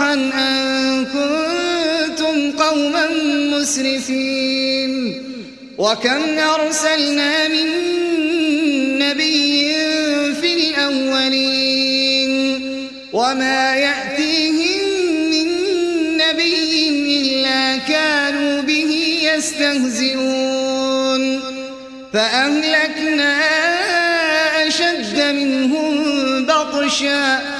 صفحا أن كنتم قوما مسرفين. وكم أرسلنا من نبي في الأولين. وما يأتيهم من نبي إلا كانوا به يستهزئون. فأهلكنا أشد منهم بطشا.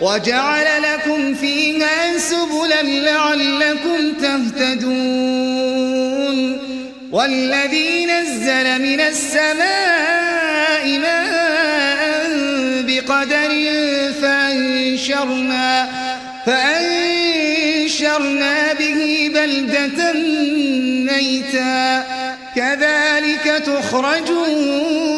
وجعل لكم فيها سبلا لعلكم تهتدون. والذي نزل من السماء ماء بقدر فأنشرنا فأنشرنا به بلدة ميتا. كذلك تخرجون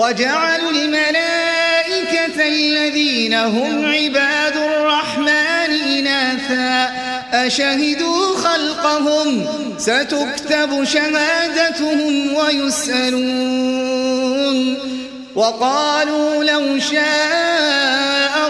وجعلوا الملائكة الذين هم عباد الرحمن إناثا. أشهدوا خلقهم؟ ستكتب شهادتهم ويسألون. وقالوا لو شاء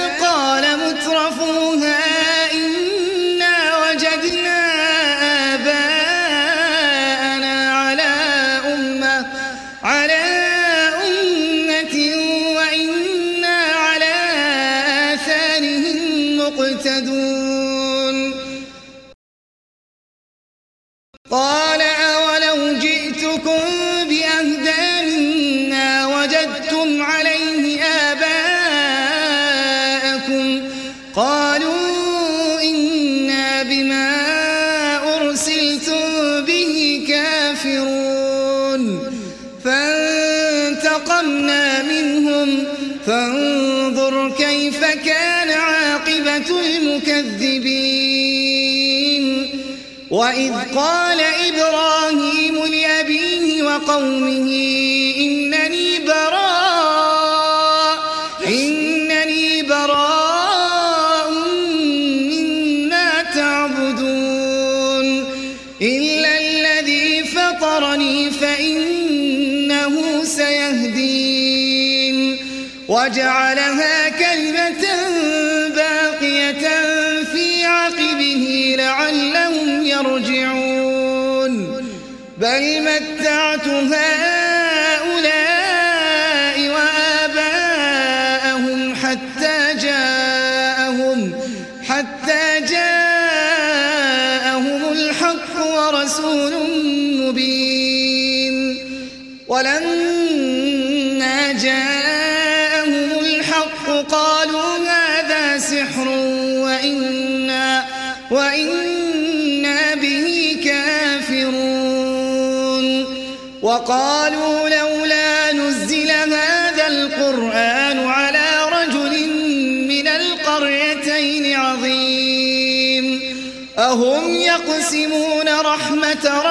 وقومه إنني براء إنني براء مما تعبدون. إلا الذي فطرني فإنه سيهدين. وجعلها كلمة ولما جاءهم الحق قالوا هذا سحر وإنا وإنا به كافرون. وقالوا لولا نزل هذا القرآن على رجل من القريتين عظيم. أهم يقسمون رحمة ربك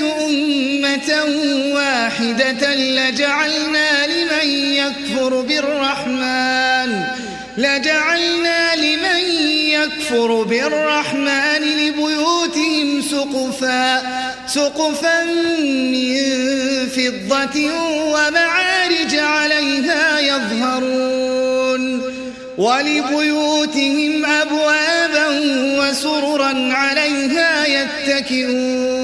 الناس أمة واحدة لجعلنا لمن يكفر بالرحمن لجعلنا لمن يكفر بالرحمن لبيوتهم سقفا سقفا من فضة ومعارج عليها يظهرون ولبيوتهم أبوابا وسررا عليها يتكئون.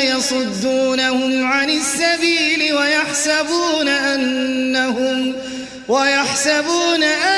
ليصدونهم عن السبيل ويحسبون أنهم ويحسبون أنهم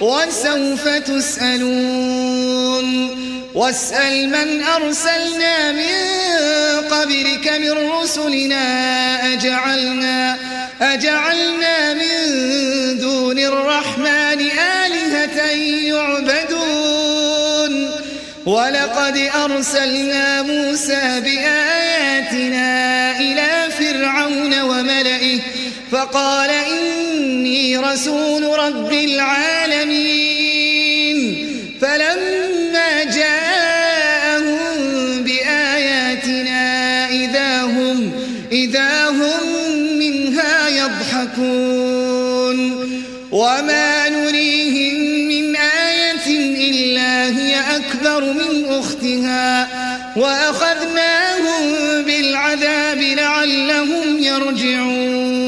وسوف تسألون. واسأل من أرسلنا من قبلك من رسلنا. أجعلنا أجعلنا من دون الرحمن آلهة يعبدون. ولقد أرسلنا موسى بآياتنا إلى فرعون وملئه فقال إني رسول رب العالمين. فلما جاءهم بآياتنا إذا هم, إذا هم منها يضحكون. وما نريهم من آية إلا هي أكبر من أختها. وأخذناهم بالعذاب لعلهم يرجعون.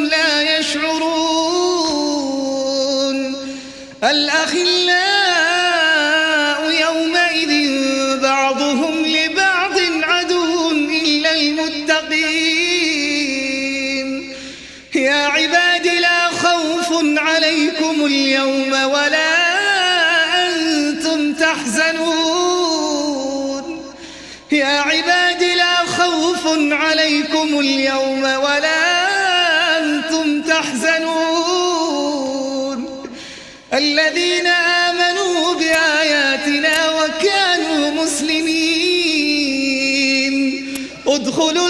أنتم تحزنون الذين آمنوا بآياتنا وكانوا مسلمين. ادخلوا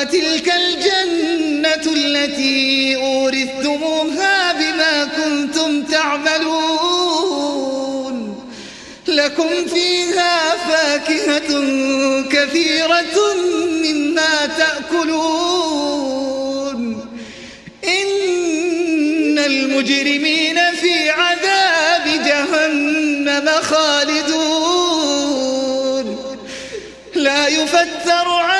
وتلك الجنة التي أورثتموها بما كنتم تعملون. لكم فيها فاكهة كثيرة مما تأكلون. إن المجرمين في عذاب جهنم خالدون. لا يفتر عنهم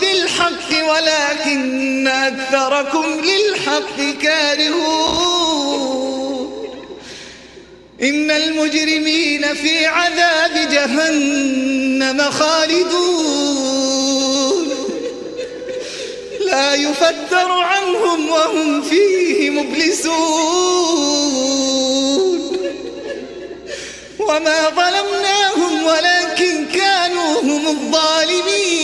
بالحق ولكن أكثركم للحق كارهون. إن المجرمين في عذاب جهنم خالدون. لا يفتر عنهم وهم فيه مبلسون. وما ظلمناهم ولكن كانوا هم الظالمين.